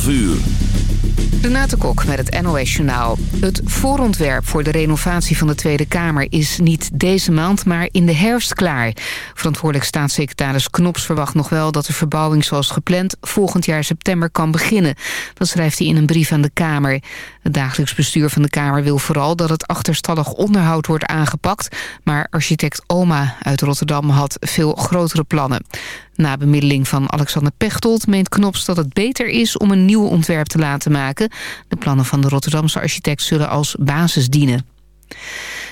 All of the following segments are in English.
12 uur. Renate Kok met het NOS Journaal. Het voorontwerp voor de renovatie van de Tweede Kamer is niet deze maand, maar in de herfst klaar. Verantwoordelijk staatssecretaris Knops verwacht nog wel dat de verbouwing zoals gepland volgend jaar september kan beginnen. Dat schrijft hij in een brief aan de Kamer. Het dagelijks bestuur van de Kamer wil vooral dat het achterstallig onderhoud wordt aangepakt, maar architect Oma uit Rotterdam had veel grotere plannen. Na bemiddeling van Alexander Pechtold meent Knops dat het beter is om een nieuw ontwerp te laten maken. De plannen van de Rotterdamse architect zullen als basis dienen.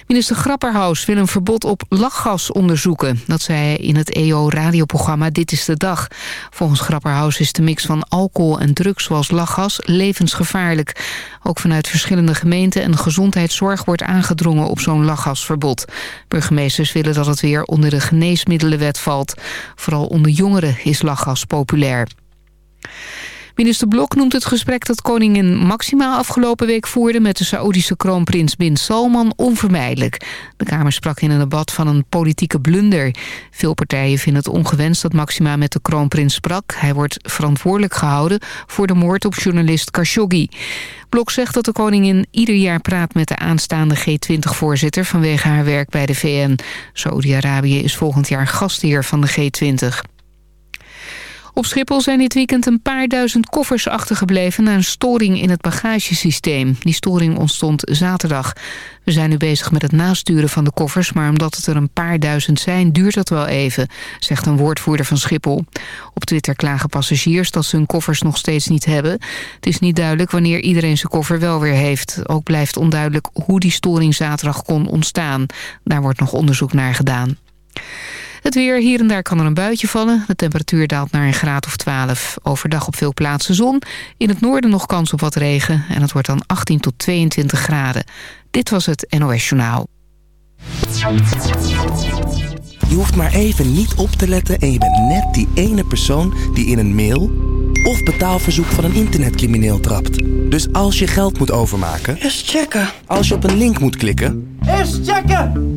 Minister Grapperhaus wil een verbod op lachgas onderzoeken. Dat zei hij in het EO-radioprogramma Dit is de Dag. Volgens Grapperhaus is de mix van alcohol en drugs zoals lachgas levensgevaarlijk. Ook vanuit verschillende gemeenten en gezondheidszorg wordt aangedrongen op zo'n lachgasverbod. Burgemeesters willen dat het weer onder de geneesmiddelenwet valt. Vooral onder jongeren is lachgas populair. Minister Blok noemt het gesprek dat koningin Maxima afgelopen week voerde... met de Saoedische kroonprins Bin Salman onvermijdelijk. De Kamer sprak in een debat van een politieke blunder. Veel partijen vinden het ongewenst dat Maxima met de kroonprins sprak. Hij wordt verantwoordelijk gehouden voor de moord op journalist Khashoggi. Blok zegt dat de koningin ieder jaar praat met de aanstaande G20-voorzitter... vanwege haar werk bij de VN. Saoedi-Arabië is volgend jaar gastheer van de G20. Op Schiphol zijn dit weekend een paar duizend koffers achtergebleven... na een storing in het bagagesysteem. Die storing ontstond zaterdag. We zijn nu bezig met het nasturen van de koffers... maar omdat het er een paar duizend zijn, duurt dat wel even... zegt een woordvoerder van Schiphol. Op Twitter klagen passagiers dat ze hun koffers nog steeds niet hebben. Het is niet duidelijk wanneer iedereen zijn koffer wel weer heeft. Ook blijft onduidelijk hoe die storing zaterdag kon ontstaan. Daar wordt nog onderzoek naar gedaan. Het weer, hier en daar kan er een buitje vallen. De temperatuur daalt naar een graad of 12. Overdag op veel plaatsen zon. In het noorden nog kans op wat regen. En het wordt dan 18 tot 22 graden. Dit was het NOS Journaal. Je hoeft maar even niet op te letten en je bent net die ene persoon die in een mail of betaalverzoek van een internetcrimineel trapt. Dus als je geld moet overmaken... Eerst checken. Als je op een link moet klikken... Eerst checken!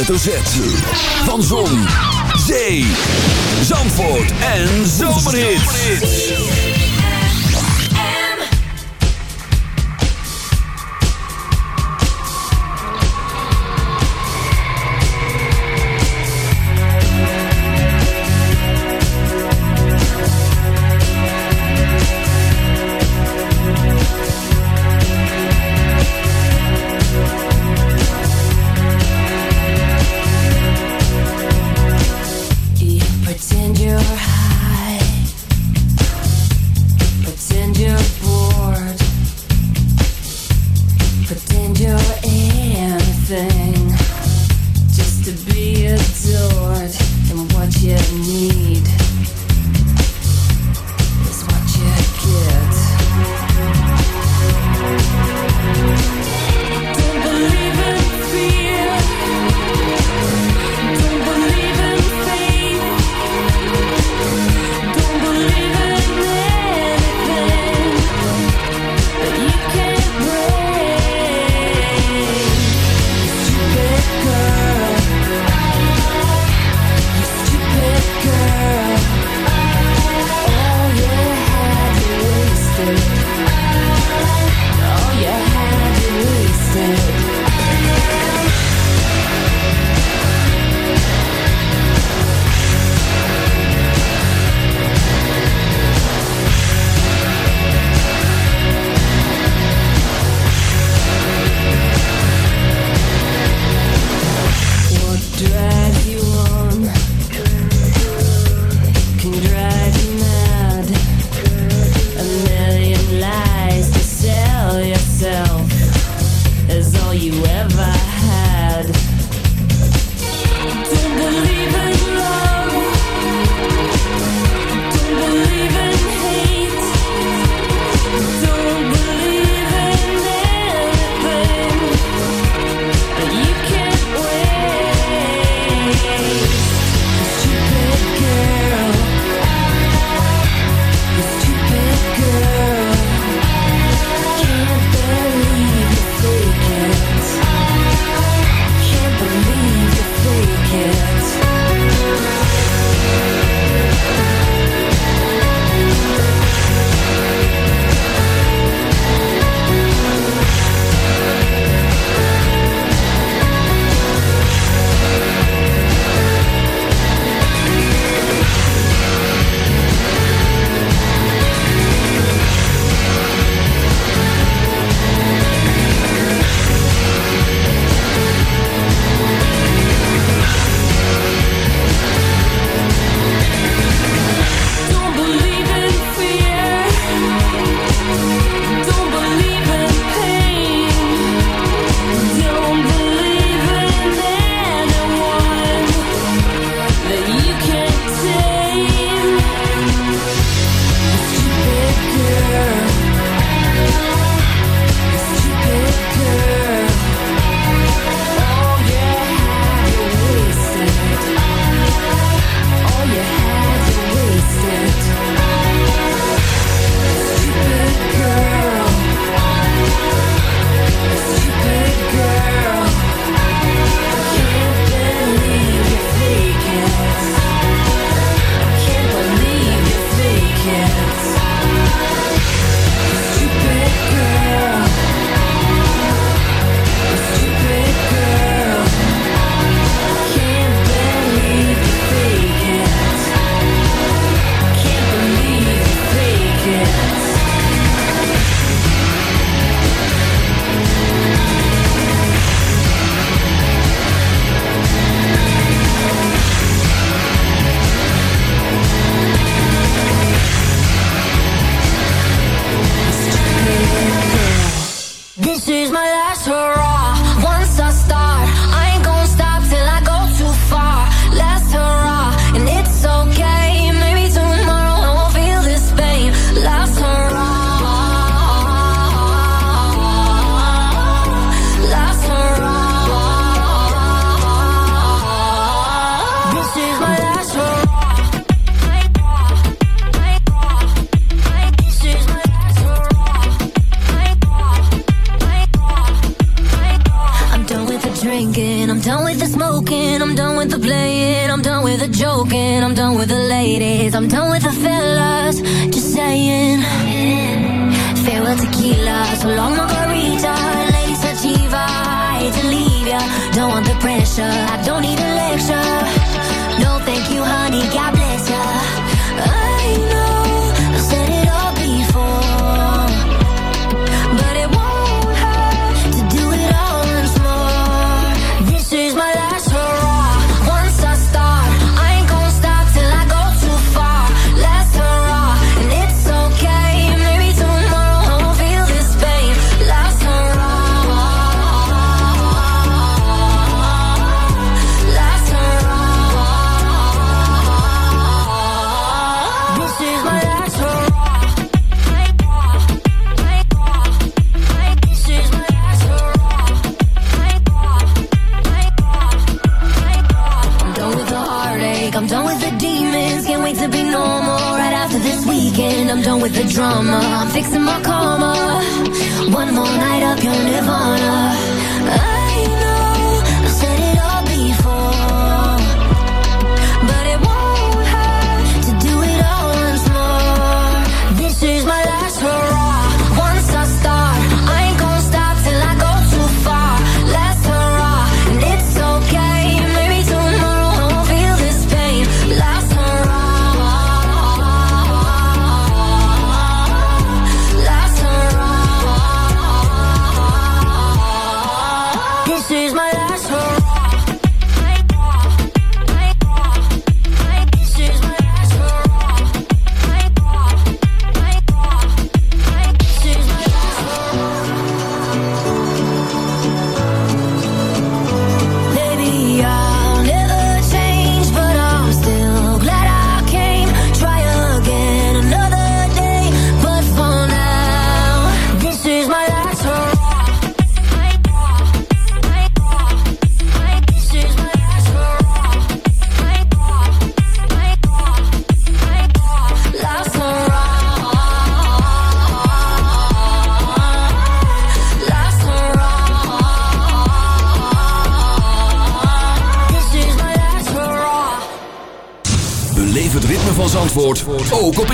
Hoofdletter Z.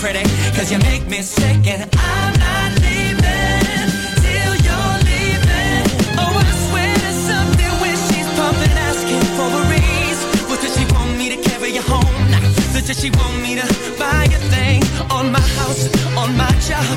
pretty, because you make me sick, and I'm not leaving till you're leaving. Oh, I swear to something when she's pumping, asking for a raise. What does she want me to carry you home? Does she want me to buy a thing? On my house, on my job,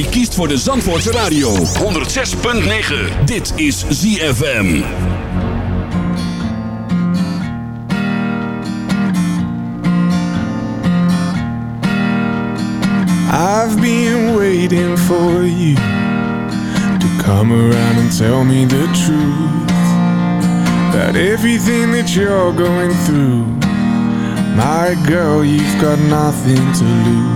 Jij kiest voor de Zandvoortse Radio. 106.9. Dit is ZFM. I've been waiting for you to come around and tell me the truth about everything that you're going through. My girl, you've got nothing to lose.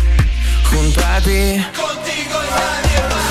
Contati Contigo in radio.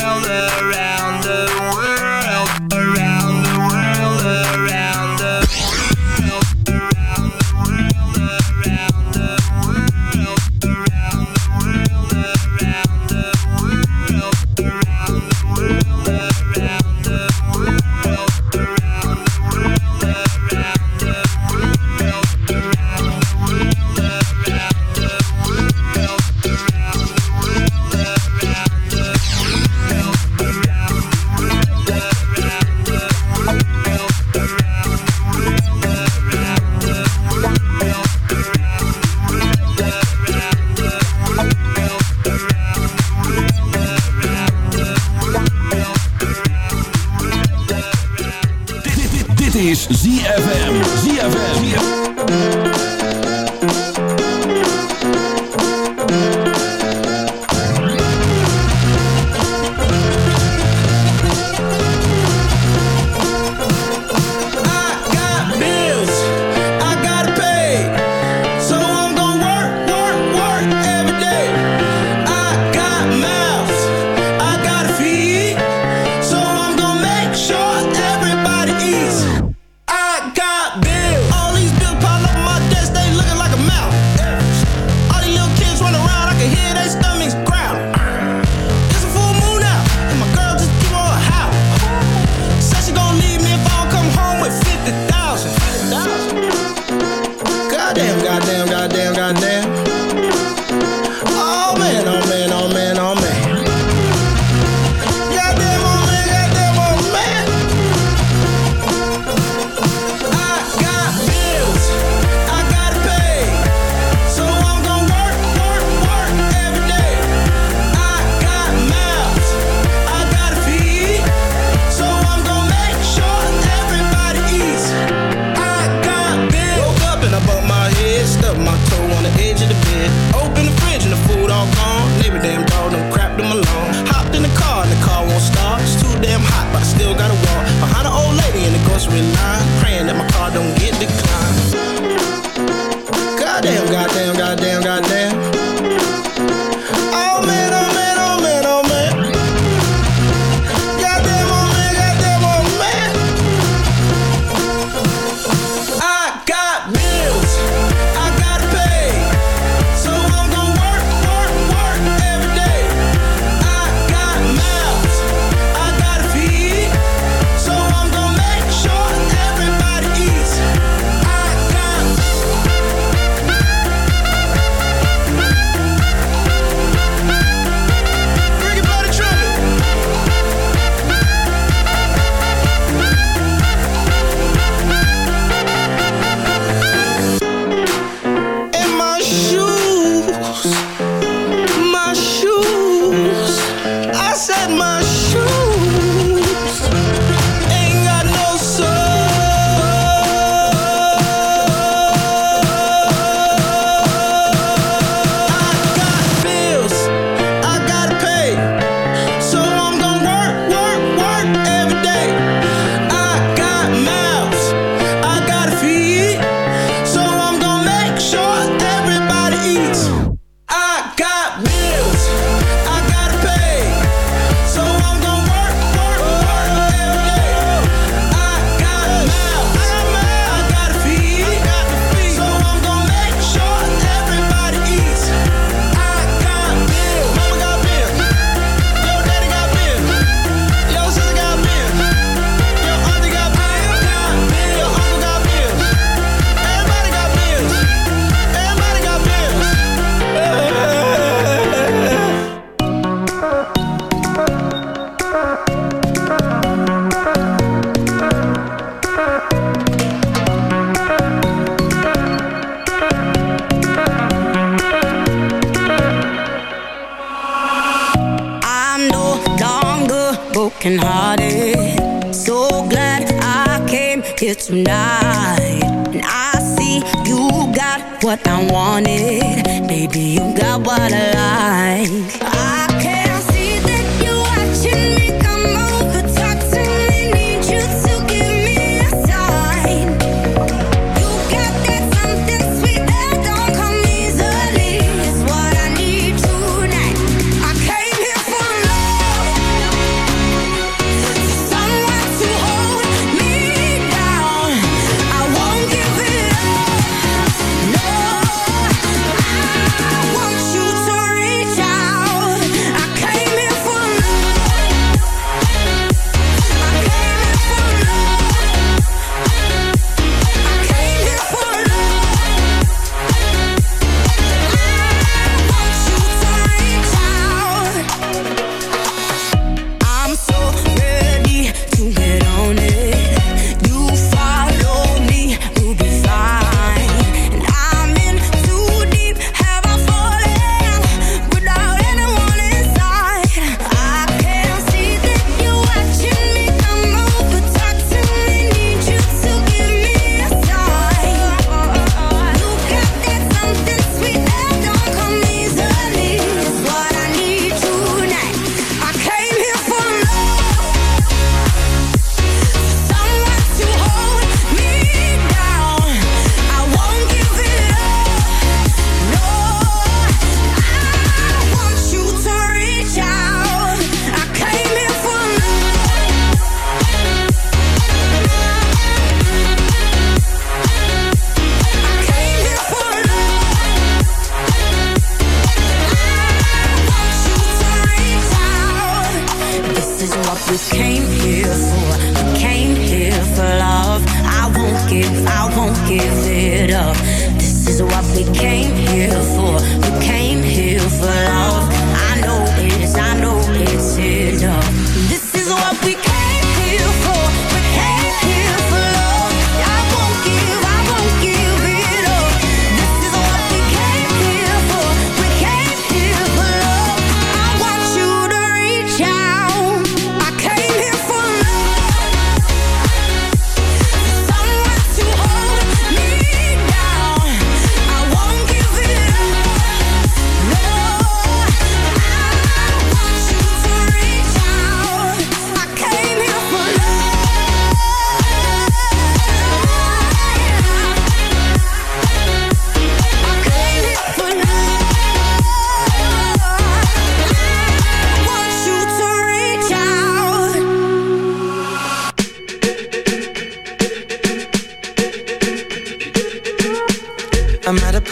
Around the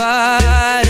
nobody